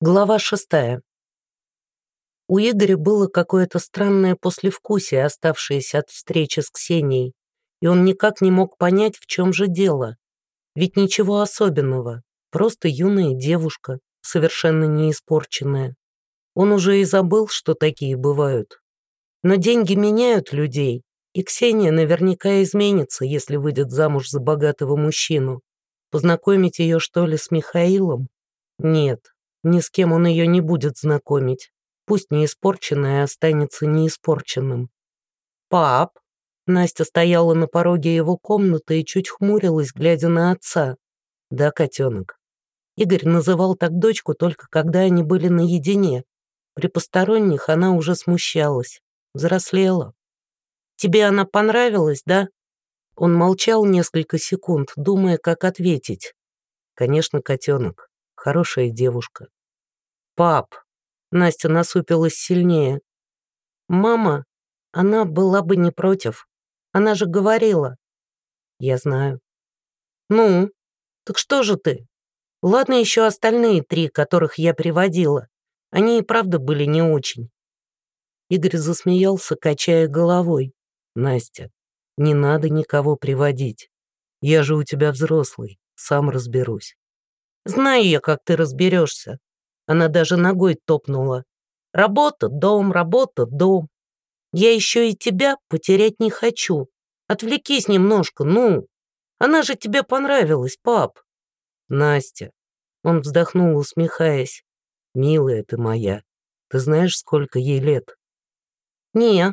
Глава шестая. У Игоря было какое-то странное послевкусие, оставшееся от встречи с Ксенией, и он никак не мог понять, в чем же дело. Ведь ничего особенного, просто юная девушка, совершенно не испорченная. Он уже и забыл, что такие бывают. Но деньги меняют людей, и Ксения наверняка изменится, если выйдет замуж за богатого мужчину. Познакомить ее, что ли, с Михаилом? Нет, ни с кем он ее не будет знакомить. Пусть не испорченное останется неиспорченным. «Пап!» Настя стояла на пороге его комнаты и чуть хмурилась, глядя на отца. «Да, котенок». Игорь называл так дочку только когда они были наедине. При посторонних она уже смущалась, взрослела. «Тебе она понравилась, да?» Он молчал несколько секунд, думая, как ответить. «Конечно, котенок. Хорошая девушка. Пап. Настя насупилась сильнее. Мама, она была бы не против. Она же говорила. Я знаю. Ну, так что же ты? Ладно еще остальные три, которых я приводила. Они и правда были не очень. Игорь засмеялся, качая головой. Настя, не надо никого приводить. Я же у тебя взрослый, сам разберусь. Знаю я, как ты разберешься. Она даже ногой топнула. Работа, дом, работа, дом. Я еще и тебя потерять не хочу. Отвлекись немножко, ну. Она же тебе понравилась, пап. Настя. Он вздохнул, усмехаясь. Милая ты моя. Ты знаешь, сколько ей лет? Не.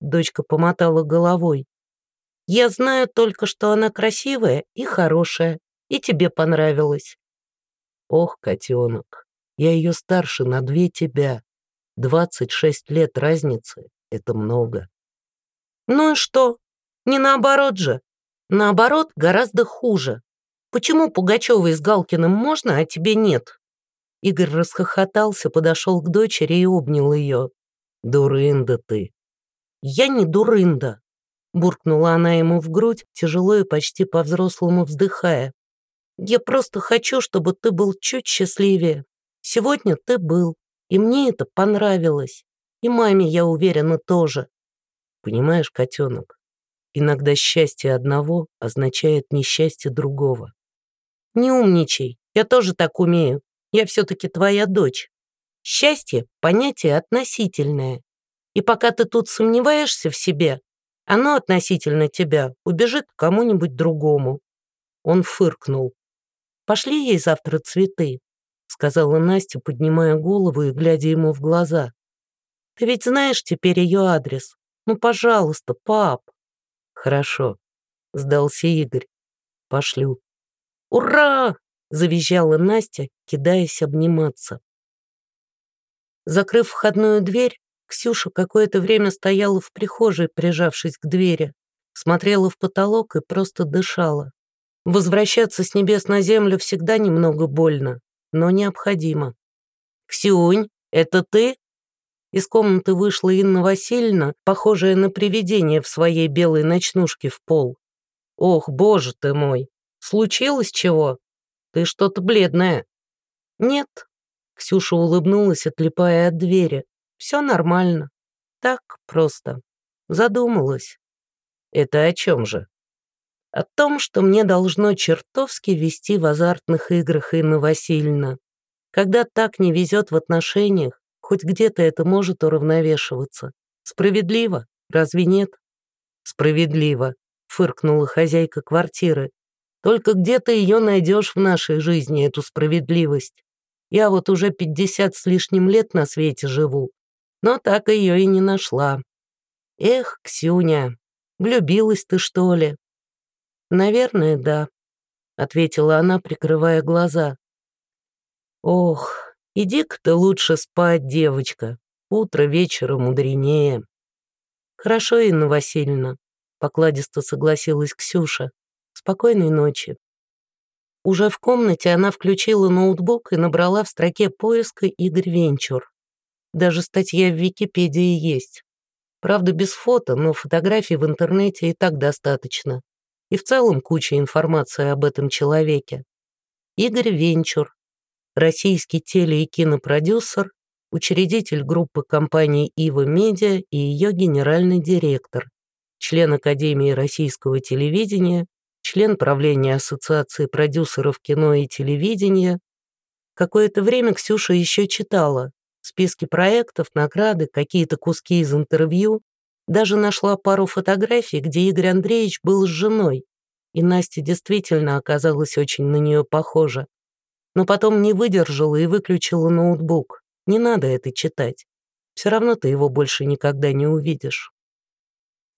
Дочка помотала головой. Я знаю только, что она красивая и хорошая, и тебе понравилась. Ох, котенок, я ее старше на две тебя. Двадцать шесть лет разницы — это много. Ну и что? Не наоборот же. Наоборот, гораздо хуже. Почему Пугачевой с Галкиным можно, а тебе нет? Игорь расхохотался, подошел к дочери и обнял ее. «Дурында ты!» «Я не дурында!» Буркнула она ему в грудь, тяжело и почти по-взрослому вздыхая. Я просто хочу, чтобы ты был чуть счастливее. Сегодня ты был, и мне это понравилось. И маме, я уверена, тоже. Понимаешь, котенок, иногда счастье одного означает несчастье другого. Не умничай, я тоже так умею. Я все-таки твоя дочь. Счастье – понятие относительное. И пока ты тут сомневаешься в себе, оно относительно тебя убежит к кому-нибудь другому. Он фыркнул. Пошли ей завтра цветы», — сказала Настя, поднимая голову и глядя ему в глаза. «Ты ведь знаешь теперь ее адрес. Ну, пожалуйста, пап». «Хорошо», — сдался Игорь. «Пошлю». «Ура!» — завизжала Настя, кидаясь обниматься. Закрыв входную дверь, Ксюша какое-то время стояла в прихожей, прижавшись к двери, смотрела в потолок и просто дышала. Возвращаться с небес на землю всегда немного больно, но необходимо. «Ксюнь, это ты?» Из комнаты вышла Инна Васильевна, похожая на привидение в своей белой ночнушке в пол. «Ох, боже ты мой! Случилось чего? Ты что-то бледная». «Нет», — Ксюша улыбнулась, отлипая от двери. «Все нормально. Так просто. Задумалась». «Это о чем же?» О том, что мне должно чертовски вести в азартных играх Инна Васильевна. Когда так не везет в отношениях, хоть где-то это может уравновешиваться. Справедливо, разве нет? Справедливо, фыркнула хозяйка квартиры. Только где ты ее найдешь в нашей жизни, эту справедливость? Я вот уже пятьдесят с лишним лет на свете живу, но так ее и не нашла. Эх, Ксюня, влюбилась ты, что ли? «Наверное, да», — ответила она, прикрывая глаза. «Ох, иди-ка ты лучше спать, девочка. Утро вечера мудренее». «Хорошо, Инна Васильевна», — покладисто согласилась Ксюша. «Спокойной ночи». Уже в комнате она включила ноутбук и набрала в строке поиска Игорь Венчур. Даже статья в Википедии есть. Правда, без фото, но фотографий в интернете и так достаточно и в целом куча информации об этом человеке. Игорь Венчур. российский теле- и кинопродюсер, учредитель группы компаний «Ива Медиа» и ее генеральный директор, член Академии российского телевидения, член правления Ассоциации продюсеров кино и телевидения. Какое-то время Ксюша еще читала списки проектов, награды, какие-то куски из интервью, даже нашла пару фотографий, где Игорь Андреевич был с женой, и Настя действительно оказалась очень на нее похожа. Но потом не выдержала и выключила ноутбук. Не надо это читать. Все равно ты его больше никогда не увидишь.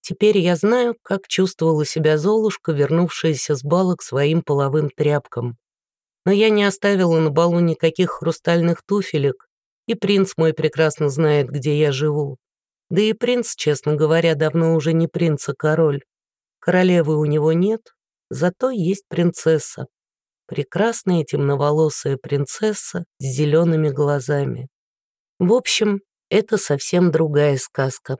Теперь я знаю, как чувствовала себя Золушка, вернувшаяся с бала к своим половым тряпкам. Но я не оставила на балу никаких хрустальных туфелек, и принц мой прекрасно знает, где я живу. Да и принц, честно говоря, давно уже не принц, а король. Королевы у него нет, зато есть принцесса. Прекрасная темноволосая принцесса с зелеными глазами. В общем, это совсем другая сказка.